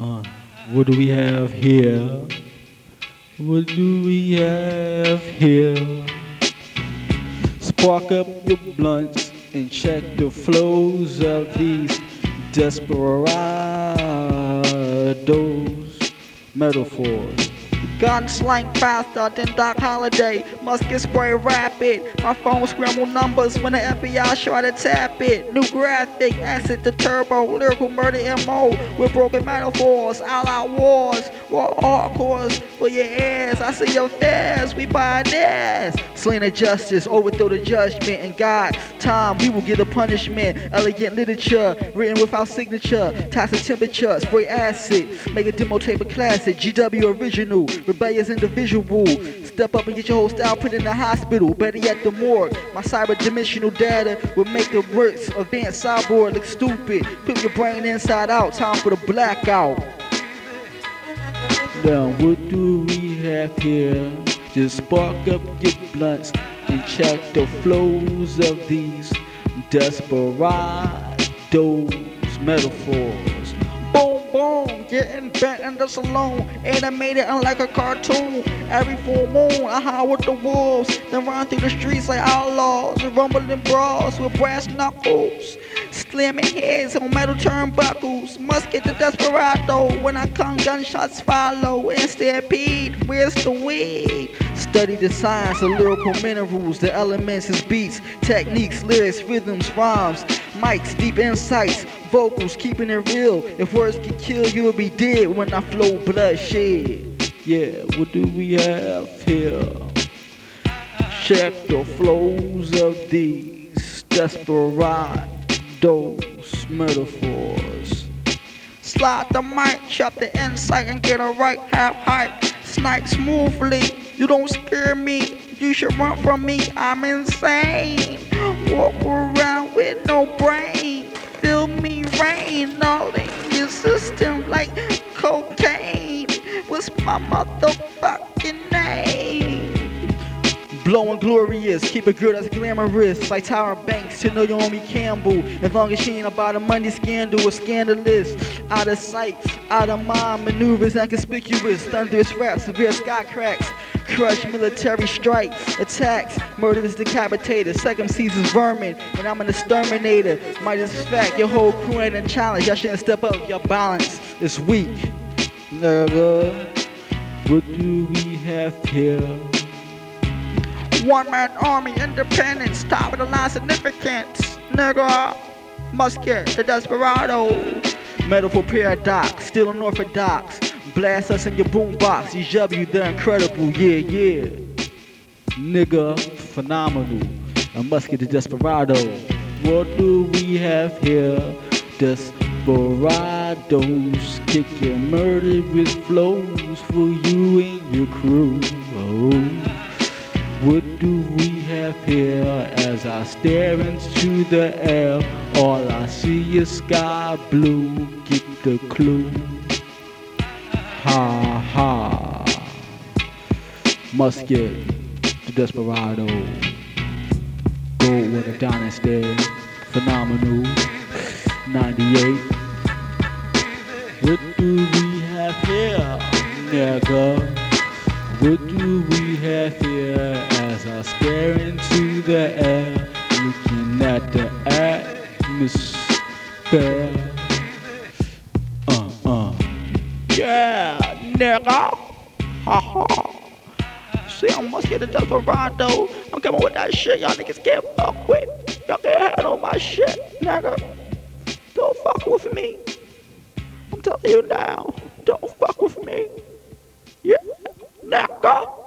Uh, what do we have here? What do we have here? Spark up your blunts and check the flows of these desperados metaphors. Gun slang faster than Doc Holliday. Musket spray rapid. My phone scramble numbers when the FBI try to tap it. New graphic, acid to turbo, lyrical murder MO with broken metaphors, all out wars, war hardcores for your ears. I see your face, we buy this. Slain the justice, overthrow the judgment, and God, time we will get a punishment. Elegant literature, written without signature, toxic temperature, spray acid, make a demo tape a classic. GW original rebellious individual. Step up and get your whole style put in the hospital. Better yet, the morgue. My cyber dimensional data will make the works advanced cyborg look stupid. Put your brain inside out. Time for the blackout. Now, what do we have here? Just spark up your blunts and check the flows of these desperados metaphors. Boom, boom, getting bent in the saloon, animated unlike a cartoon. Every full moon, I hide with the wolves, then run through the streets like outlaws, rumbling brawls with brass knuckles, slamming heads on metal turnbuckles. Musket the desperado, when I come, gunshots follow, and stampede. Where's the weed? Study the science of lyrical minerals, the elements, his beats, techniques, lyrics, rhythms, rhymes, mics, deep insights, vocals, keeping it real. If words can kill, you'll be dead when I flow bloodshed. Yeah, what do we have here? Check the flows of these desperados metaphors. Slide the mic, chop the insight, and get a right half height. Snipe smoothly, you don't scare me. You should run from me, I'm insane. Walk around with no brain. Feel me rain all in your system like cocaine. What's my motherfucking Blowing glorious, keep it girl that's glamorous. Like Tyra Banks to Naomi Campbell. As long as she ain't about a money scandal or scandalous. Out of sight, out of mind, maneuvers inconspicuous. Thunderous raps, severe sky cracks. Crush military strikes, attacks, murderous decapitators, second seasons vermin, and I'm an exterminator. Might as fact, your whole crew ain't a challenge. Y'all shouldn't step up, your balance is weak. Nigga, what do we have here? One man army, independence, top of the line significance. Nigga, musket, the desperado. Metal Metaphor paradox, still unorthodox. Blast us in your boombox, EW, the incredible, yeah, yeah. Nigga, phenomenal. A musket, the desperado. What do we have here? Desperados, kick your murder with flows for you and your crew. Oh. Do we have here as I stare into the air? All I see is sky blue. Get the clue. Ha ha. Musket, the desperado. Go with a dynasty. Phenomenal. 98. What do we have here, nigga? What do we have here as I stare into the air, looking at the atmosphere? Uh, uh. Yeah, nigga. Ha ha. See, I must get desperado. I'm coming with that shit y'all niggas can't fuck with. Y'all can't handle my shit, nigga. Don't fuck with me. I'm telling you now. Don't fuck with me. Yeah. Nigga.